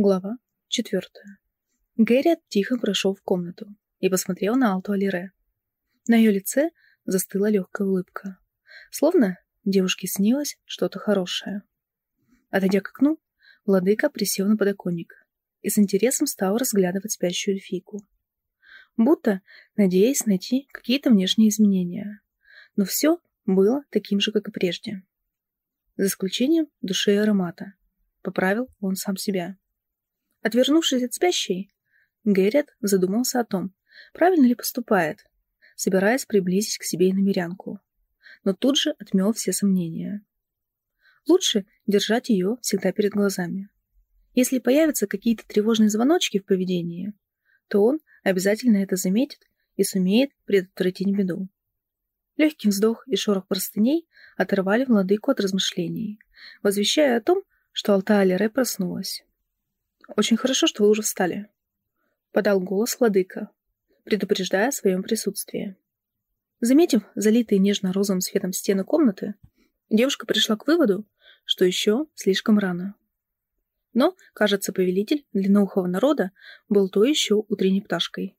Глава четвертая. Гэрриот тихо прошел в комнату и посмотрел на Алту Алире. На ее лице застыла легкая улыбка. Словно девушке снилось что-то хорошее. Отойдя к окну, владыка присел на подоконник и с интересом стал разглядывать спящую эльфийку. Будто надеясь найти какие-то внешние изменения. Но все было таким же, как и прежде. За исключением души и аромата. Поправил он сам себя. Отвернувшись от спящей, Гэррит задумался о том, правильно ли поступает, собираясь приблизить к себе и намерянку, но тут же отмел все сомнения. Лучше держать ее всегда перед глазами. Если появятся какие-то тревожные звоночки в поведении, то он обязательно это заметит и сумеет предотвратить беду. Легкий вздох и шорох простыней оторвали владыку от размышлений, возвещая о том, что Алта Алире проснулась. «Очень хорошо, что вы уже встали», — подал голос владыка, предупреждая о своем присутствии. Заметив залитые нежно-розовым светом стены комнаты, девушка пришла к выводу, что еще слишком рано. Но, кажется, повелитель длинноухого народа был то еще утренней пташкой.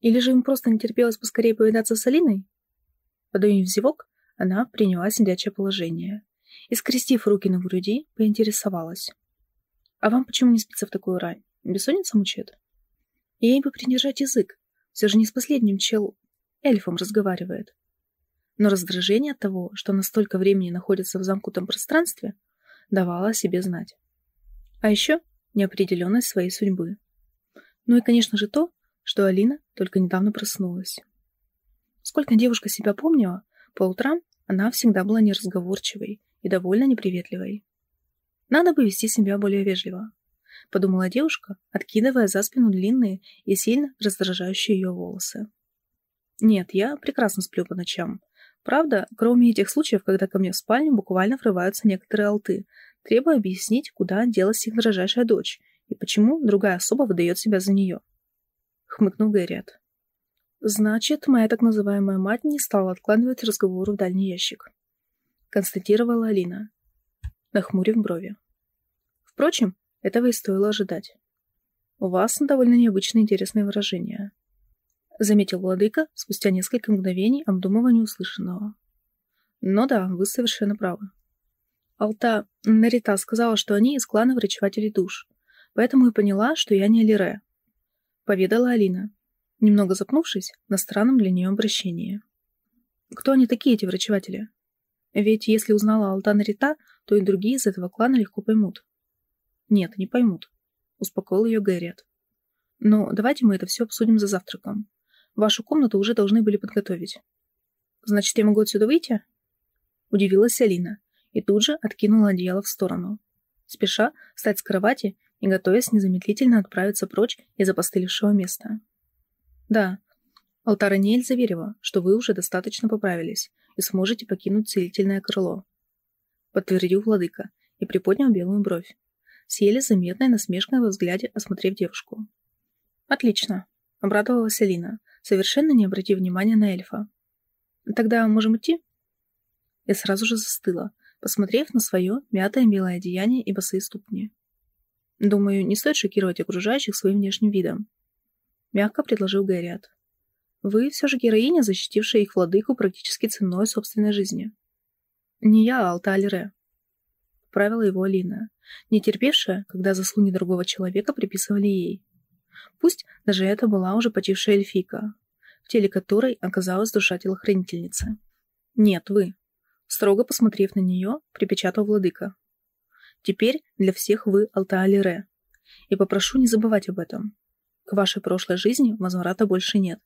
Или же им просто не терпелось поскорее повидаться с Алиной? Подавив зевок, она приняла сидячее положение и, скрестив руки на груди, поинтересовалась. А вам почему не спится в такую рань? Бессонница мучает? Ей бы придержать язык. Все же не с последним чел эльфом разговаривает. Но раздражение от того, что она столько времени находится в замкнутом пространстве, давало о себе знать. А еще неопределенность своей судьбы. Ну и, конечно же, то, что Алина только недавно проснулась. Сколько девушка себя помнила, по утрам она всегда была неразговорчивой и довольно неприветливой. Надо бы вести себя более вежливо, подумала девушка, откидывая за спину длинные и сильно раздражающие ее волосы. Нет, я прекрасно сплю по ночам. Правда, кроме этих случаев, когда ко мне в спальню буквально врываются некоторые алты, требуя объяснить, куда делась их дрожайшая дочь и почему другая особа выдает себя за нее. Хмыкнул Гэрриот. Значит, моя так называемая мать не стала откладывать разговор в дальний ящик. Констатировала Алина, нахмурив брови. Впрочем, этого и стоило ожидать. У вас довольно необычное интересное выражение. Заметил владыка спустя несколько мгновений обдумывания услышанного. Но да, вы совершенно правы. Алта Нарита сказала, что они из клана врачевателей душ, поэтому и поняла, что я не Алире. Поведала Алина, немного запнувшись на странном для нее обращении. Кто они такие, эти врачеватели? Ведь если узнала Алтана Рита, то и другие из этого клана легко поймут. Нет, не поймут. Успокоил ее Гэрриот. Но давайте мы это все обсудим за завтраком. Вашу комнату уже должны были подготовить. Значит, я могу отсюда выйти? Удивилась Алина и тут же откинула одеяло в сторону, спеша встать с кровати и готовясь незамедлительно отправиться прочь из опостылевшего места. Да, Алтара Ниэль заверила, что вы уже достаточно поправились и сможете покинуть целительное крыло. Подтвердил владыка и приподнял белую бровь. С еле заметной насмешкой во взгляде, осмотрев девушку. «Отлично», — обрадовалась Алина, совершенно не обратив внимания на эльфа. «Тогда можем идти?» Я сразу же застыла, посмотрев на свое мятое белое одеяние и босые ступни. Думаю, не стоит шокировать окружающих своим внешним видом. Мягко предложил Гэрриот. Вы все же героиня, защитившая их владыку практически ценой собственной жизни. Не я, а. Правила его Алина, не терпевшая, когда заслуги другого человека приписывали ей. Пусть даже это была уже почившая эльфийка, в теле которой оказалась душа телохранительницы. Нет, вы. Строго посмотрев на нее, припечатал владыка. Теперь для всех вы Алта. И попрошу не забывать об этом. К вашей прошлой жизни возврата больше нет.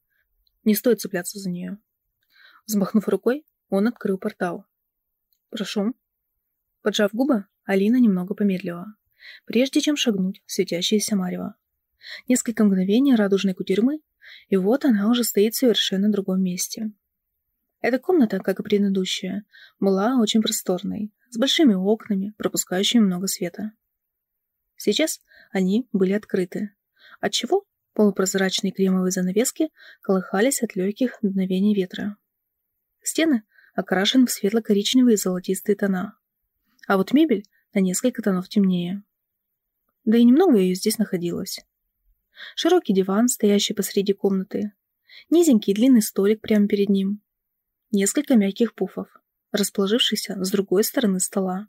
Не стоит цепляться за нее. Взмахнув рукой, он открыл портал. «Прошу». Поджав губы, Алина немного помедлила, прежде чем шагнуть в светящееся марево. Несколько мгновений радужной кутерьмы, и вот она уже стоит в совершенно другом месте. Эта комната, как и предыдущая, была очень просторной, с большими окнами, пропускающими много света. Сейчас они были открыты, отчего Полупрозрачные кремовые занавески колыхались от легких дуновений ветра. Стены окрашены в светло-коричневые и золотистые тона, а вот мебель на несколько тонов темнее. Да и немного ее здесь находилось. Широкий диван, стоящий посреди комнаты. Низенький длинный столик прямо перед ним. Несколько мягких пуфов, расположившихся с другой стороны стола.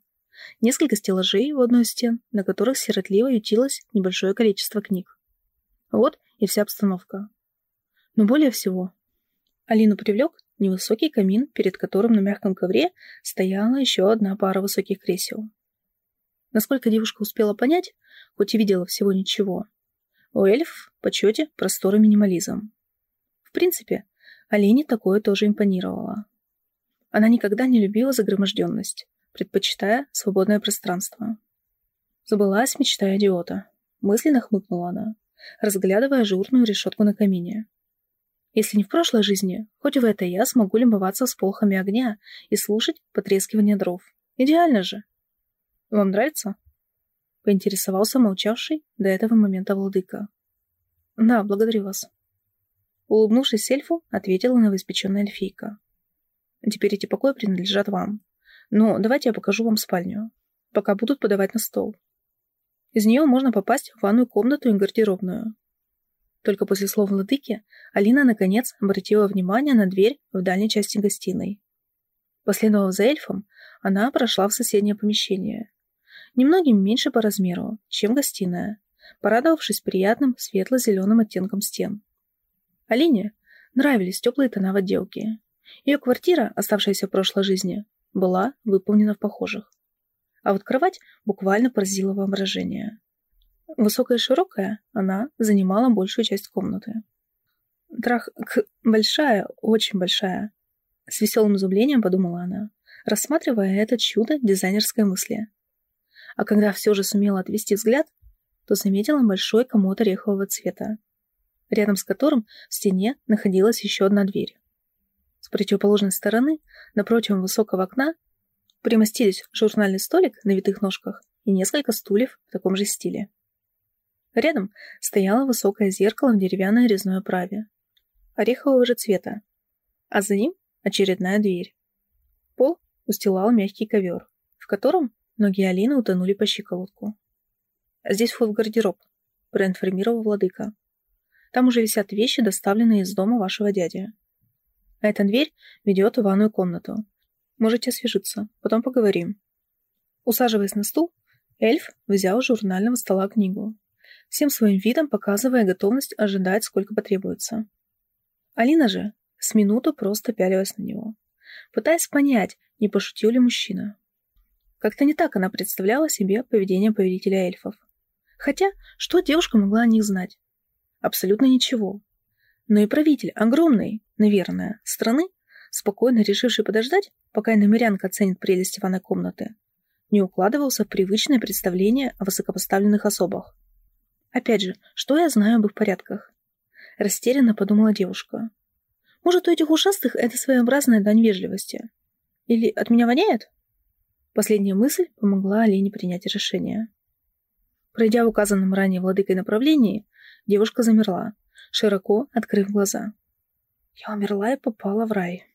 Несколько стеллажей у одной из стен, на которых сиротливо ютилось небольшое количество книг. Вот и вся обстановка. Но более всего Алину привлек невысокий камин, перед которым на мягком ковре стояла еще одна пара высоких кресел. Насколько девушка успела понять, хоть и видела всего ничего, у эльф в почете простор и минимализм. В принципе, Алине такое тоже импонировало. Она никогда не любила загроможденность, предпочитая свободное пространство. Забылась мечта идиота. Мысленно хмыкнула она, разглядывая ажурную решетку на камине. Если не в прошлой жизни, хоть в этой я смогу любоваться сполохами огня и слушать потрескивание дров. Идеально же. Вам нравится? Поинтересовался молчавший до этого момента владыка. Да, благодарю вас. Улыбнувшись эльфу, ответила новоиспеченная эльфийка. Теперь эти покои принадлежат вам. Но давайте я покажу вам спальню, пока будут подавать на стол. Из нее можно попасть в ванную комнату и гардеробную. Только после слов владыки Алина, наконец, обратила внимание на дверь в дальней части гостиной. Последовав за эльфом, она прошла в соседнее помещение. Немногим меньше по размеру, чем гостиная, порадовавшись приятным светло-зеленым оттенком стен. Алине нравились теплые тона в отделке. Ее квартира, оставшаяся в прошлой жизни, была выполнена в похожих. А вот кровать буквально поразила воображение. Высокая и широкая, она занимала большую часть комнаты. Трах... К... большая, очень большая. С веселым изумлением подумала она, рассматривая это чудо дизайнерской мысли. А когда все же сумела отвести взгляд, то заметила большой комод орехового цвета, рядом с которым в стене находилась еще одна дверь. С противоположной стороны, напротив высокого окна, примостились журнальный столик на витых ножках и несколько стульев в таком же стиле. Рядом стояло высокое зеркало в деревянной резной оправе, орехового же цвета, а за ним очередная дверь. Пол устилал мягкий ковер, в котором ноги Алины утонули по щиколотку. «Здесь вход в гардероб», — проинформировал владыка. «Там уже висят вещи, доставленные из дома вашего дяди. Эта дверь ведет в ванную комнату. Можете освежиться, потом поговорим». Усаживаясь на стул, эльф взял с журнального стола книгу всем своим видом показывая готовность ожидать, сколько потребуется. Алина же с минуту просто пялилась на него, пытаясь понять, не пошутил ли мужчина. Как-то не так она представляла себе поведение повелителя эльфов. Хотя, что девушка могла о них знать? Абсолютно ничего. Но и правитель огромной, наверное, страны, спокойно решивший подождать, пока иномерянка оценит прелесть ванной комнаты, не укладывался в привычное представление о высокопоставленных особах. Опять же, что я знаю об их порядках? Растерянно подумала девушка. Может, у этих ушастых это своеобразная дань вежливости? Или от меня воняет? Последняя мысль помогла Олене принять решение. Пройдя в указанном ранее владыкой направлении, девушка замерла, широко открыв глаза. «Я умерла и попала в рай», –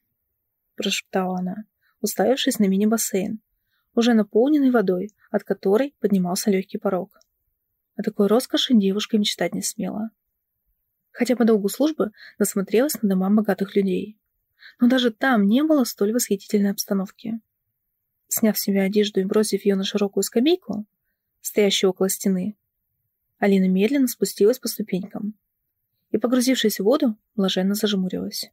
прошептала она, уставившись на мини-бассейн, уже наполненный водой, от которой поднимался легкий порог. О такой роскоши девушка мечтать не смела. Хотя по долгу службы насмотрелась на дома богатых людей. Но даже там не было столь восхитительной обстановки. Сняв с себя одежду и бросив ее на широкую скамейку, стоящую около стены, Алина медленно спустилась по ступенькам и, погрузившись в воду, блаженно зажмурилась.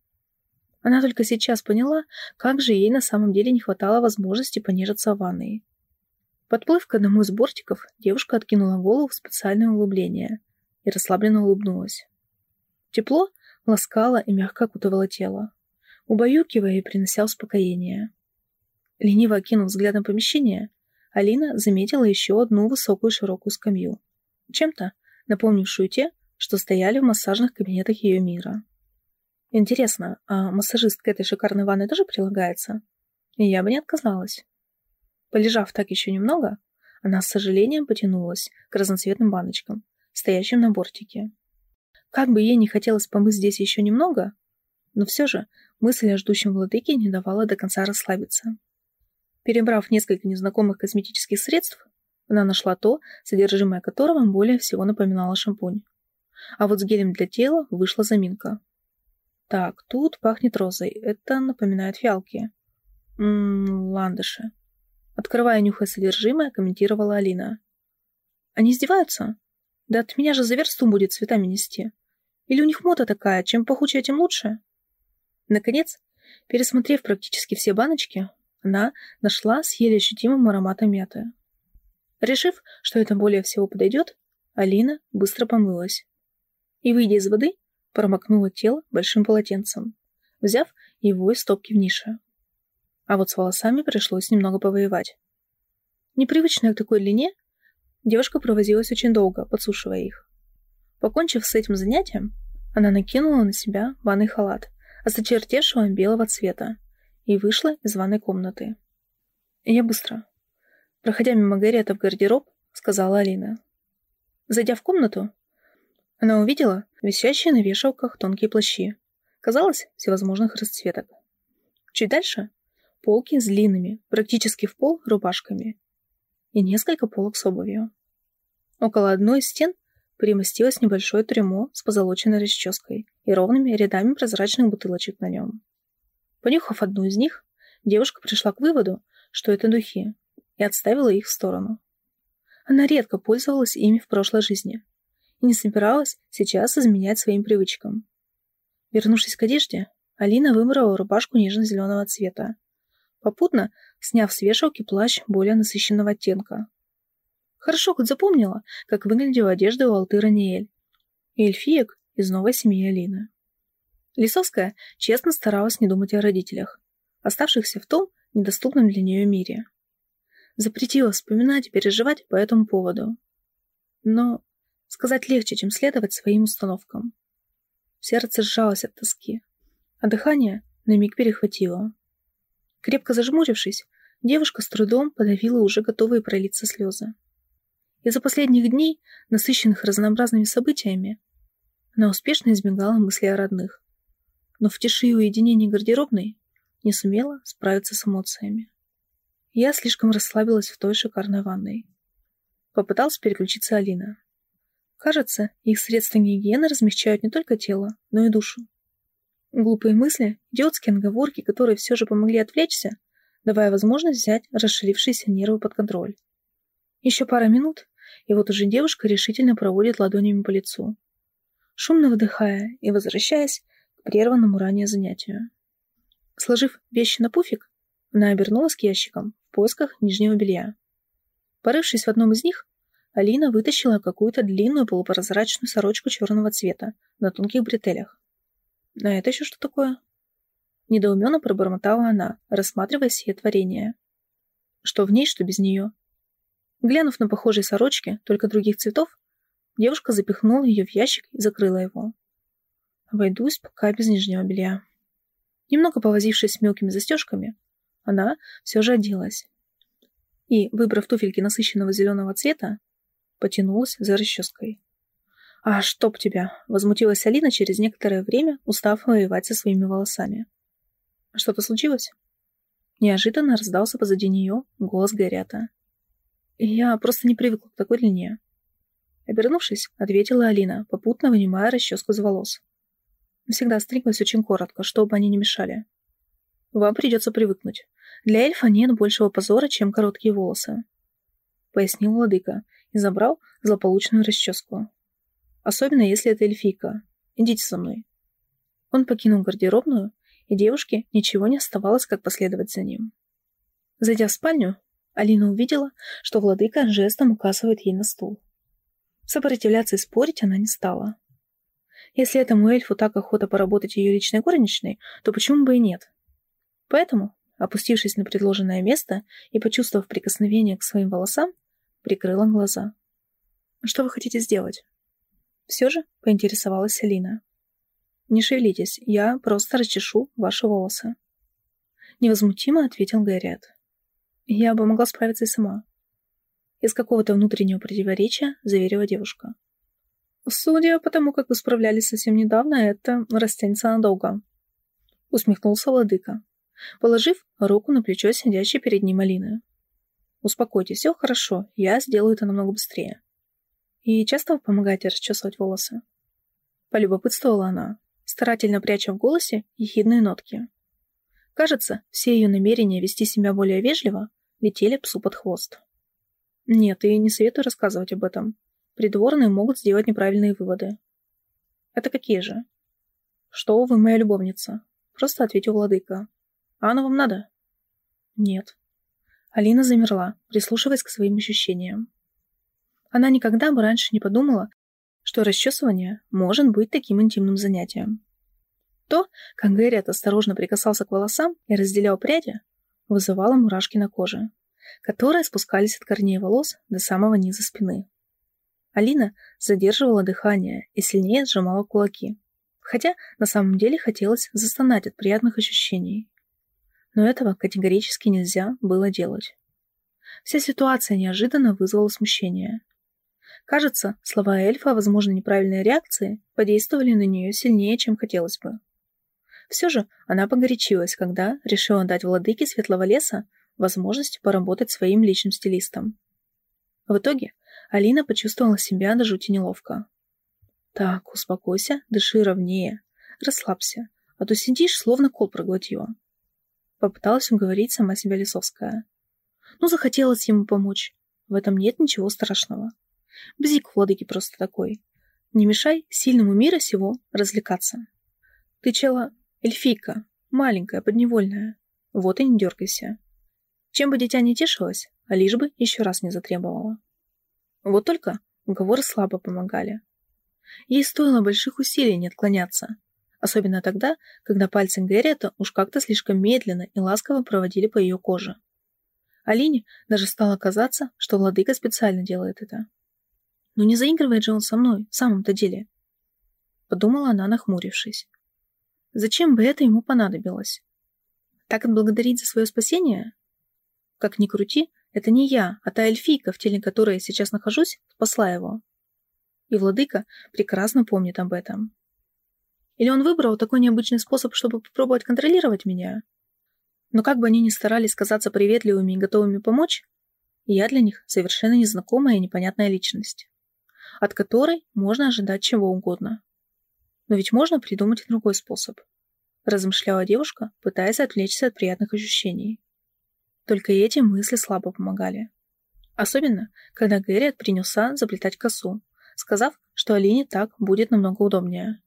Она только сейчас поняла, как же ей на самом деле не хватало возможности понежиться в ванной. Подплыв к одному из бортиков, девушка откинула голову в специальное углубление и расслабленно улыбнулась. Тепло ласкало и мягко окутывало тело, убаюкивая и принося успокоение. Лениво окинув взглядом помещение, Алина заметила еще одну высокую широкую скамью, чем-то напомнившую те, что стояли в массажных кабинетах ее мира. Интересно, а массажист к этой шикарной ванной тоже прилагается? Я бы не отказалась. Полежав так еще немного, она с сожалением потянулась к разноцветным баночкам, стоящим на бортике. Как бы ей не хотелось помыть здесь еще немного, но все же мысль о ждущем владыке не давала до конца расслабиться. Перебрав несколько незнакомых косметических средств, Она нашла то, содержимое которого более всего напоминало шампунь. А вот с гелем для тела вышла заминка. Так, тут пахнет розой. Это напоминает фиалки. Ммм, ландыши. Открывая нюхая содержимое, комментировала Алина. Они издеваются? Да от меня же за версту будет цветами нести. Или у них мода такая, чем пахучее, тем лучше? Наконец, пересмотрев практически все баночки, она нашла с еле ощутимым ароматом мяты. Решив, что это более всего подойдет, Алина быстро помылась. И, выйдя из воды, промокнула тело большим полотенцем, взяв его из стопки в нише. А вот с волосами пришлось немного повоевать. Непривычная к такой длине, девушка провозилась очень долго, подсушивая их. Покончив с этим занятием, она накинула на себя ванный халат, осточертевшего белого цвета, и вышла из ванной комнаты. «Я быстро». Проходя мимо Гарриета в гардероб, сказала Алина. Зайдя в комнату, она увидела висящие на вешалках тонкие плащи. Казалось, всевозможных расцветок. Чуть дальше — полки с длинными, практически в пол, рубашками. И несколько полок с обувью. Около одной из стен примостилось небольшое трюмо с позолоченной расческой и ровными рядами прозрачных бутылочек на нем. Понюхав одну из них, девушка пришла к выводу, что это духи, и отставила их в сторону. Она редко пользовалась ими в прошлой жизни, и не собиралась сейчас изменять своим привычкам. Вернувшись к одежде, Алина выбрала рубашку нежно-зеленого цвета, попутно сняв с вешалки плащ более насыщенного оттенка. Хорошо хоть запомнила, как выглядела одежда у Алтыра Ниэль и эльфиек из новой семьи Алины. Лисовская честно старалась не думать о родителях, оставшихся в том недоступном для нее мире. Запретила вспоминать и переживать по этому поводу. Но Сказать легче, чем следовать своим установкам. Сердце сжалось от тоски, а дыхание на миг перехватило. Крепко зажмурившись, девушка с трудом подавила уже готовые пролиться слезы. Из-за последних дней, насыщенных разнообразными событиями, она успешно избегала мысли о родных, но в тиши и уединении гардеробной не сумела справиться с эмоциями. Я слишком расслабилась в той шикарной ванной. Попыталась переключиться Алина. Кажется, их средства гигиены размягчают не только тело, но и душу. Глупые мысли, идиотские отговорки, которые все же помогли отвлечься, давая возможность взять расширившиеся нервы под контроль. Еще пара минут, и вот уже девушка решительно проводит ладонями по лицу, шумно выдыхая и возвращаясь к прерванному ранее занятию. Сложив вещи на пуфик, она обернулась к ящикам в поисках нижнего белья. Порывшись в одном из них, Алина вытащила какую-то длинную полупрозрачную сорочку черного цвета на тонких бретелях. «А это еще что такое?» Недоуменно пробормотала она, рассматривая сие творение. Что в ней, что без нее. Глянув на похожие сорочки, только других цветов, девушка запихнула ее в ящик и закрыла его. Обойдусь пока без нижнего белья. Немного повозившись с мелкими застежками, она все же оделась. И, выбрав туфельки насыщенного зеленого цвета, потянулась за расческой. «А чтоб тебя!» — возмутилась Алина через некоторое время, устав воевать со своими волосами. «Что-то случилось?» Неожиданно раздался позади нее голос Горята. «Я просто не привыкла к такой длине». Обернувшись, ответила Алина, попутно вынимая расческу с волос. Всегда стриглась очень коротко, чтобы они не мешали. Вам придется привыкнуть. Для эльфа нет большего позора, чем короткие волосы. Пояснил владыка, и забрал злополучную расческу. Особенно, если это эльфийка. Идите со мной. Он покинул гардеробную, и девушке ничего не оставалось, как последовать за ним. Зайдя в спальню, Алина увидела, что владыка жестом указывает ей на стул. Сопротивляться и спорить она не стала. Если этому эльфу так охота поработать ее личной горничной, то почему бы и нет? Поэтому, опустившись на предложенное место и почувствовав прикосновение к своим волосам, прикрыла глаза. «Что вы хотите сделать?» Все же поинтересовалась Алина. «Не шевелитесь, я просто расчешу ваши волосы». Невозмутимо ответил Гайрят. «Я бы могла справиться и сама». Из какого-то внутреннего противоречия заверила девушка. «Судя по тому, как вы справлялись совсем недавно, это растянется надолго», — усмехнулся владыка, положив руку на плечо сидящей перед ним Алины. Успокойтесь, все хорошо, я сделаю это намного быстрее. И часто вы помогаете расчесывать волосы? Полюбопытствовала она, старательно пряча в голосе ехидные нотки. Кажется, все ее намерения вести себя более вежливо летели псу под хвост. Нет, и не советую рассказывать об этом. Придворные могут сделать неправильные выводы. Это какие же? Что вы, моя любовница? Просто ответил владыка. А оно вам надо? Нет. Алина замерла, прислушиваясь к своим ощущениям. Она никогда бы раньше не подумала, что расчесывание может быть таким интимным занятием. То, как Гэрриот осторожно прикасался к волосам и разделял пряди, вызывало мурашки на коже, которые спускались от корней волос до самого низа спины. Алина задерживала дыхание и сильнее сжимала кулаки, хотя на самом деле хотелось застонать от приятных ощущений. Но этого категорически нельзя было делать. Вся ситуация неожиданно вызвала смущение. Кажется, слова эльфа о возможной неправильной реакции подействовали на нее сильнее, чем хотелось бы. Все же она погорячилась, когда решила дать владыке Светлого леса возможность поработать своим личным стилистом. В итоге Алина почувствовала себя до жути неловко. «Так, успокойся, дыши ровнее, расслабься, а то сидишь, словно кол проглотила». Попыталась уговорить сама себя Лисовская. Ну, захотелось ему помочь. В этом нет ничего страшного. Бзик владыки просто такой. Не мешай сильному мира сего развлекаться. Ты, чела, эльфийка, маленькая, подневольная. Вот и не дергайся. Чем бы дитя не тешилось, а лишь бы еще раз не затребовала. Вот только уговоры слабо помогали. Ей стоило больших усилий не отклоняться, особенно тогда, когда пальцы Гэрриэта уж как-то слишком медленно и ласково проводили по ее коже. Алине даже стало казаться, что владыка специально делает это. Но не заигрывает же он со мной, в самом-то деле. Подумала она, нахмурившись. Зачем бы это ему понадобилось? Так отблагодарить за свое спасение? Как ни крути, это не я, а та эльфийка, в теле которой я сейчас нахожусь, спасла его. И владыка прекрасно помнит об этом. Или он выбрал такой необычный способ, чтобы попробовать контролировать меня? Но как бы они ни старались казаться приветливыми и готовыми помочь, я для них совершенно незнакомая и непонятная личность, от которой можно ожидать чего угодно. Но ведь можно придумать и другой способ, размышляла девушка, пытаясь отвлечься от приятных ощущений. Только эти мысли слабо помогали. Особенно, когда Гэрриот принялся заплетать косу, сказав, что Алине так будет намного удобнее.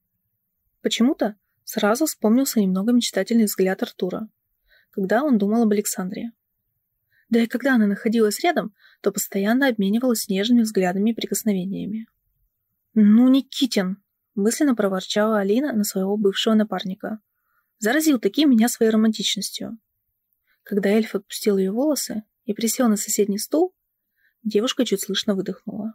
Почему-то сразу вспомнился немного мечтательный взгляд Артура, когда он думал об Александре. Да и когда она находилась рядом, то постоянно обменивалась нежными взглядами и прикосновениями. «Ну, Никитин!» – мысленно проворчала Алина на своего бывшего напарника. «Заразил таки меня своей романтичностью». Когда эльф отпустил ее волосы и присел на соседний стул, девушка чуть слышно выдохнула.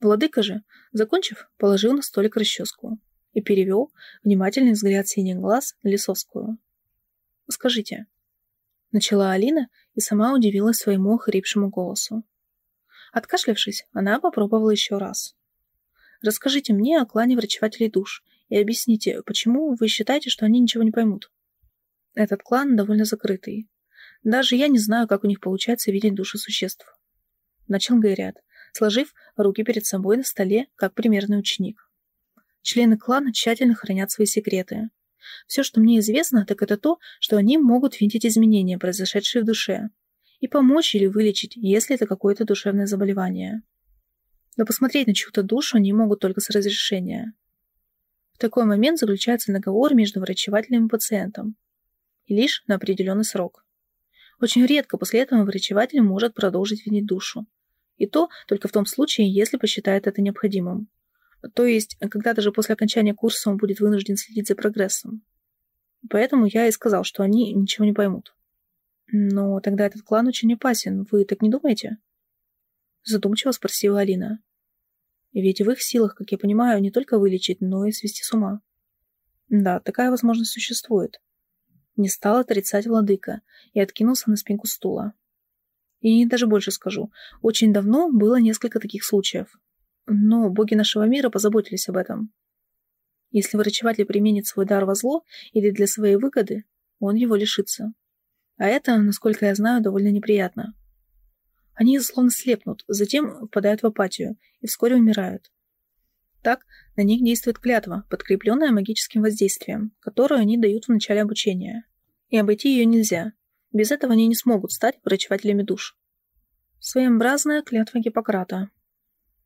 Владыка же, закончив, положил на столик расческу и перевел внимательный взгляд синих глаз на Лисовскую. «Скажите», — начала Алина и сама удивилась своему хрипшему голосу. Откашлявшись, она попробовала еще раз. «Расскажите мне о клане врачевателей душ и объясните, почему вы считаете, что они ничего не поймут?» Этот клан довольно закрытый. Даже я не знаю, как у них получается видеть души существ. Начал Гайрят, сложив руки перед собой на столе, как примерный ученик. Члены клана тщательно хранят свои секреты. Все, что мне известно, так это то, что они могут видеть изменения, произошедшие в душе, и помочь или вылечить, если это какое-то душевное заболевание. Но посмотреть на чью-то душу они могут только с разрешения. В такой момент заключается договор между врачевателем и пациентом, и лишь на определенный срок. Очень редко после этого врачеватель может продолжить винить душу. И то только в том случае, если посчитает это необходимым. То есть, когда даже после окончания курса он будет вынужден следить за прогрессом. Поэтому я и сказал, что они ничего не поймут. Но тогда этот клан очень опасен, вы так не думаете? Задумчиво спросила Алина. Ведь в их силах, как я понимаю, не только вылечить, но и свести с ума. Да, такая возможность существует. Не стал отрицать владыка и откинулся на спинку стула. И даже больше скажу, очень давно было несколько таких случаев. Но боги нашего мира позаботились об этом. Если врачеватель применит свой дар во зло или для своей выгоды, он его лишится. А это, насколько я знаю, довольно неприятно. Они словно слепнут, затем впадают в апатию и вскоре умирают. Так на них действует клятва, подкрепленная магическим воздействием, которую они дают в начале обучения. И обойти ее нельзя. Без этого они не смогут стать врачевателями душ. Своеобразная клятва Гиппократа.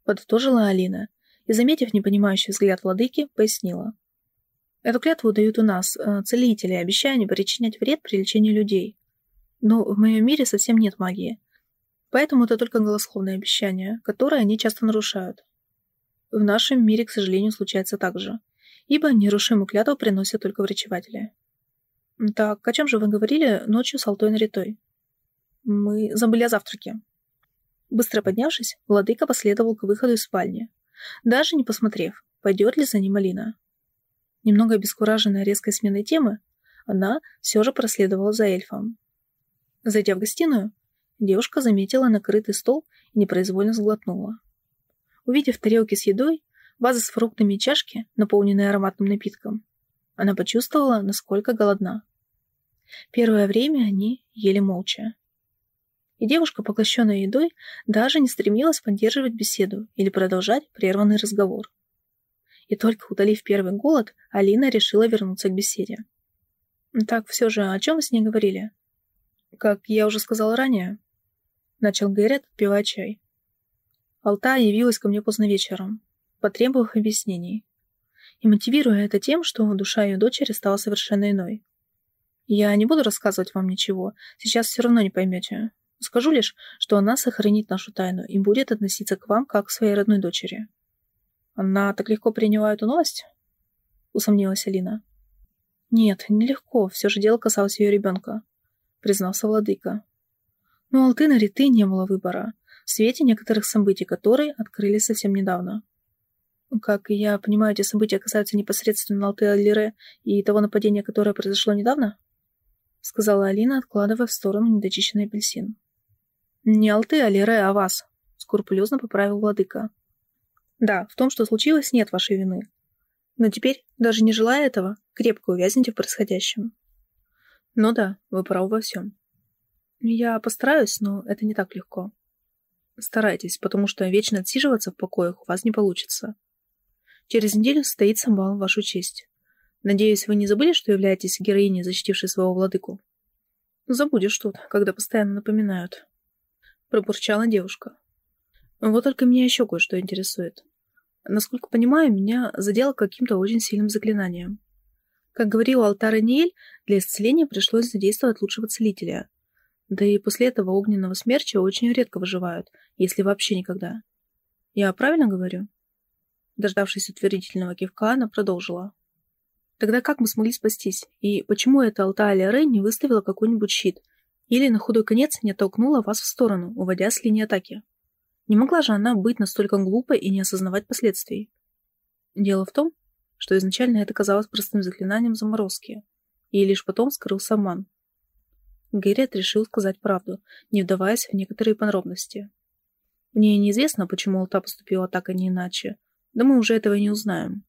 Подытожила Алина и, заметив непонимающий взгляд владыки, пояснила. Эту клятву дают у нас, э, целители, обещая не причинять вред при лечении людей. Но в моем мире совсем нет магии. Поэтому это только голословное обещание, которое они часто нарушают. В нашем мире, к сожалению, случается так же. Ибо нерушимую клятву приносят только врачеватели. Так, о чем же вы говорили ночью с Алтой Наритой? Мы забыли о завтраке. Быстро поднявшись, владыка последовал к выходу из спальни, даже не посмотрев, пойдет ли за ним Алина. Немного обескураженная резкой сменой темы, она все же проследовала за эльфом. Зайдя в гостиную, девушка заметила накрытый стол и непроизвольно сглотнула. Увидев тарелки с едой, вазы с фруктами и чашки, наполненные ароматным напитком, она почувствовала, насколько голодна. Первое время они ели молча. И девушка, поглощенная едой, даже не стремилась поддерживать беседу или продолжать прерванный разговор. И только утолив первый голод, Алина решила вернуться к беседе. «Так, все же, о чем вы с ней говорили?» «Как я уже сказал ранее», — начал Гэррет, пивая чай. Алта явилась ко мне поздно вечером, потребовав объяснений, и мотивируя это тем, что душа ее дочери стала совершенно иной. Я не буду рассказывать вам ничего, сейчас все равно не поймете. Скажу лишь, что она сохранит нашу тайну и будет относиться к вам как к своей родной дочери. Она так легко приняла эту новость? Усомнилась Алина. Нет, нелегко, все же дело касалось ее ребенка, признался владыка. Но у Алтына Риты не было выбора, в свете некоторых событий, которые открылись совсем недавно. Как я понимаю, эти события касаются непосредственно Алты Алире и того нападения, которое произошло недавно? Сказала Алина, откладывая в сторону недочищенный апельсин. Не Алты Алире, а вас, скрупулезно поправил владыка. Да, в том, что случилось, нет вашей вины. Но теперь, даже не желая этого, крепко увязнете в происходящем. Ну да, вы правы во всем. Я постараюсь, но это не так легко. Старайтесь, потому что вечно отсиживаться в покоях у вас не получится. Через неделю состоится бал в вашу честь. Надеюсь, вы не забыли, что являетесь героиней, защитившей своего владыку? Забудешь тут, когда постоянно напоминают. Пробурчала девушка. Вот только меня еще кое-что интересует. Насколько понимаю, меня задело каким-то очень сильным заклинанием. Как говорил Алтар Ниэль, для исцеления пришлось задействовать лучшего целителя. Да и после этого огненного смерча очень редко выживают, если вообще никогда. Я правильно говорю? Дождавшись утвердительного кивка, она продолжила. Тогда как мы смогли спастись? И почему эта Алталия Рэй не выставила какой-нибудь щит? Или на худой конец не оттолкнула вас в сторону, уводя с линии атаки? Не могла же она быть настолько глупой и не осознавать последствий. Дело в том, что изначально это казалось простым заклинанием заморозки, и лишь потом скрылся обман. Гэрриет решил сказать правду, не вдаваясь в некоторые подробности. Мне неизвестно, почему Алта поступила так, а не иначе, да мы уже этого не узнаем.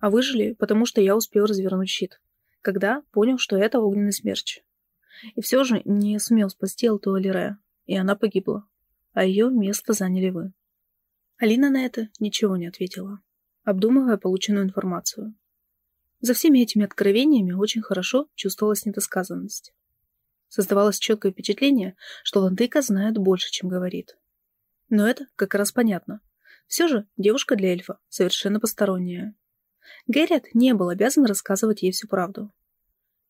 А выжили, потому что я успел развернуть щит, когда понял, что это огненный смерч. И все же не сумел спасти Алту Алире, и она погибла а ее место заняли вы. Алина на это ничего не ответила, обдумывая полученную информацию. За всеми этими откровениями очень хорошо чувствовалась недосказанность. Создавалось четкое впечатление, что Ландыка знает больше, чем говорит. Но это как раз понятно. Все же девушка для эльфа совершенно посторонняя. Гэрриет не был обязан рассказывать ей всю правду.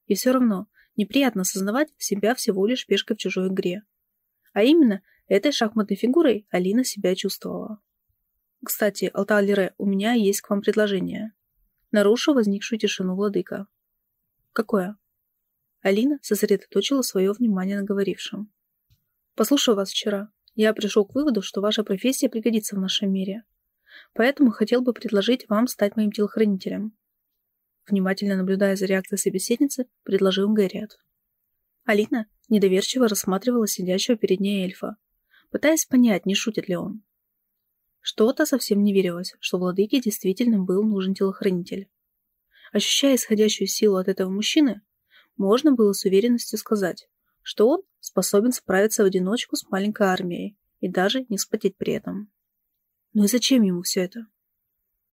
И все равно неприятно осознавать себя всего лишь пешкой в чужой игре. А именно, Этой шахматной фигурой Алина себя чувствовала. «Кстати, Алталире, у меня есть к вам предложение». Нарушу возникшую тишину владыка. «Какое?» Алина сосредоточила свое внимание на говорившем. «Послушав вас вчера, я пришел к выводу, что ваша профессия пригодится в нашем мире. Поэтому хотел бы предложить вам стать моим телохранителем». Внимательно наблюдая за реакцией собеседницы, предложил Гэриат. Алина недоверчиво рассматривала сидящего перед ней эльфа, пытаясь понять, не шутит ли он. Что-то совсем не верилось, что владыке действительно был нужен телохранитель. Ощущая исходящую силу от этого мужчины, можно было с уверенностью сказать, что он способен справиться в одиночку с маленькой армией и даже не вспотеть при этом. Ну и зачем ему все это?